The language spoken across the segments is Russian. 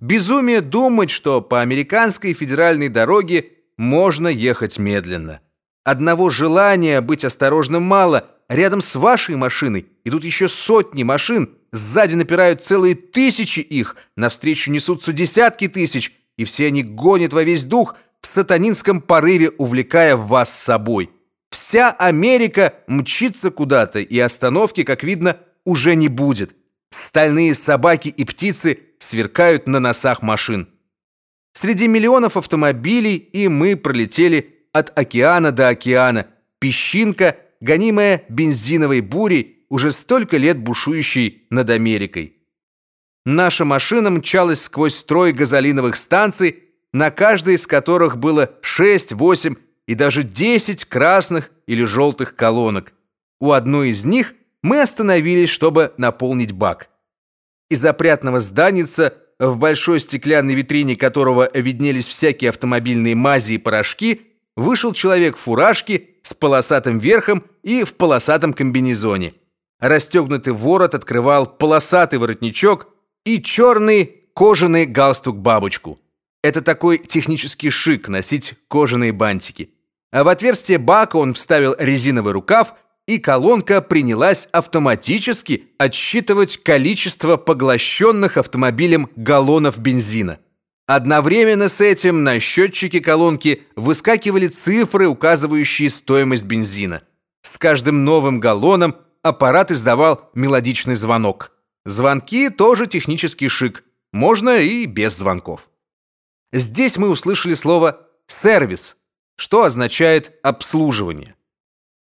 Безумие думать, что по американской федеральной дороге можно ехать медленно. Одного желания быть осторожным мало. Рядом с вашей машиной идут еще сотни машин, сзади напирают целые тысячи их, навстречу несутся десятки тысяч, и все они гонят во весь дух в сатанинском порыве, увлекая вас с собой. Вся Америка мчится куда-то, и остановки, как видно, уже не будет. Стальные собаки и птицы сверкают на носах машин. Среди миллионов автомобилей и мы пролетели от океана до океана, песчинка, гонимая бензиновой бурей, уже столько лет бушующей над Америкой. Наша машина мчалась сквозь строй газолиновых станций, на каждой из которых было 6, 8 и даже 10 красных или желтых колонок. У одной из них мы остановились, чтобы наполнить бак. Из опрятного зданица, в большой стеклянной витрине которого виднелись всякие автомобильные мази и порошки, вышел человек в фуражке с полосатым верхом и в полосатом комбинезоне. Расстегнутый ворот открывал полосатый воротничок и черный кожаный галстук-бабочку. Это такой технический шик носить кожаные бантики. А в отверстие бака он вставил резиновый рукав и колонка принялась автоматически отсчитывать количество поглощенных автомобилем галлонов бензина. Одновременно с этим на счетчике колонки выскакивали цифры, указывающие стоимость бензина. С каждым новым галлоном аппарат издавал мелодичный звонок. Звонки тоже технический шик, можно и без звонков. Здесь мы услышали слово «сервис», что означает «обслуживание».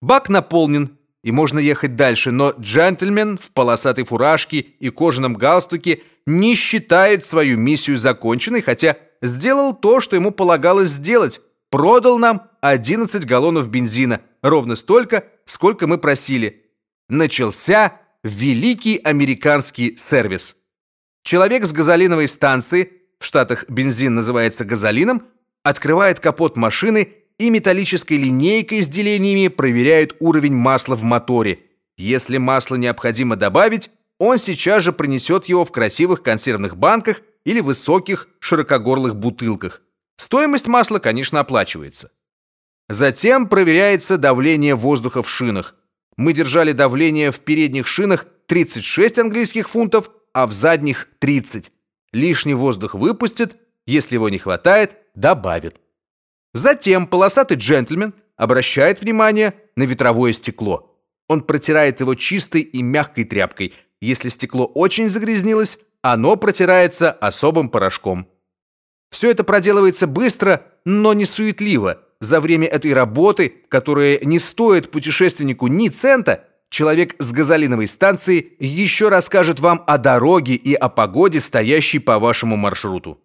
Бак наполнен, и можно ехать дальше, но джентльмен в полосатой фуражке и кожаном галстуке не считает свою миссию законченной, хотя сделал то, что ему полагалось сделать. Продал нам 11 галлонов бензина, ровно столько, сколько мы просили. Начался великий американский сервис. Человек с газолиновой станции, в Штатах бензин называется газолином, открывает капот машины и металлической линейкой с делениями проверяют уровень масла в моторе. Если масло необходимо добавить, он сейчас же принесет его в красивых консервных банках или высоких широкогорлых бутылках. Стоимость масла, конечно, оплачивается. Затем проверяется давление воздуха в шинах. Мы держали давление в передних шинах 36 английских фунтов, а в задних 30. Лишний воздух выпустит, если его не хватает, добавит. Затем полосатый джентльмен обращает внимание на ветровое стекло. Он протирает его чистой и мягкой тряпкой. Если стекло очень загрязнилось, оно протирается особым порошком. Все это проделывается быстро, но не суетливо. За время этой работы, которая не стоит путешественнику ни цента, человек с газолиновой станции еще расскажет вам о дороге и о погоде, стоящей по вашему маршруту.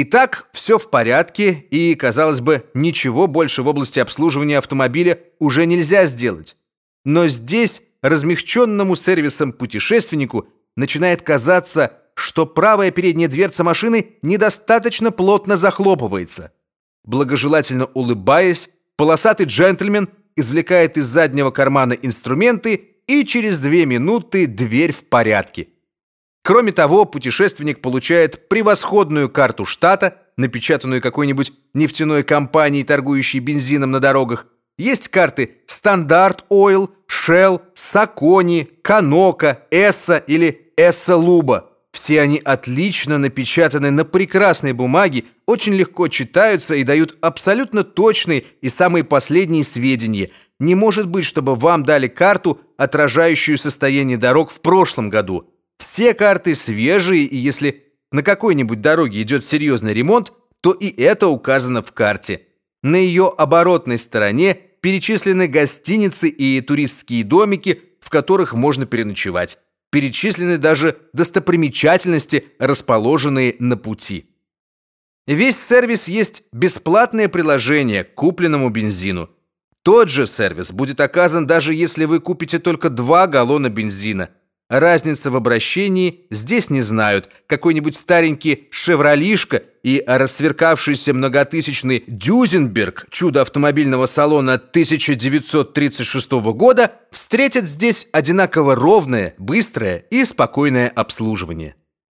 Итак, все в порядке, и, казалось бы, ничего больше в области обслуживания автомобиля уже нельзя сделать. Но здесь размягченному сервисом путешественнику начинает казаться, что правая передняя дверца машины недостаточно плотно захлопывается. Благожелательно улыбаясь, полосатый джентльмен извлекает из заднего кармана инструменты, и через две минуты дверь в порядке. Кроме того, путешественник получает превосходную карту штата, напечатанную какой-нибудь нефтяной компанией, торгующей бензином на дорогах. Есть карты Standard Oil, Shell, Saconi, Kanoka, Эсса или Эсса Луба. Все они отлично напечатаны на прекрасной бумаге, очень легко читаются и дают абсолютно точные и самые последние сведения. Не может быть, чтобы вам дали карту, отражающую состояние дорог в прошлом году. Все карты свежие, и если на какой-нибудь дороге идет серьезный ремонт, то и это указано в карте. На ее оборотной стороне перечислены гостиницы и туристские домики, в которых можно переночевать. Перечислены даже достопримечательности, расположенные на пути. Весь сервис есть бесплатное приложение к купленному бензину. Тот же сервис будет оказан даже если вы купите только 2 галлона бензина – Разница в обращении здесь не знают. Какой-нибудь старенький «Шевролишка» и рассверкавшийся многотысячный «Дюзенберг» чудо автомобильного салона 1936 года встретят здесь одинаково ровное, быстрое и спокойное обслуживание.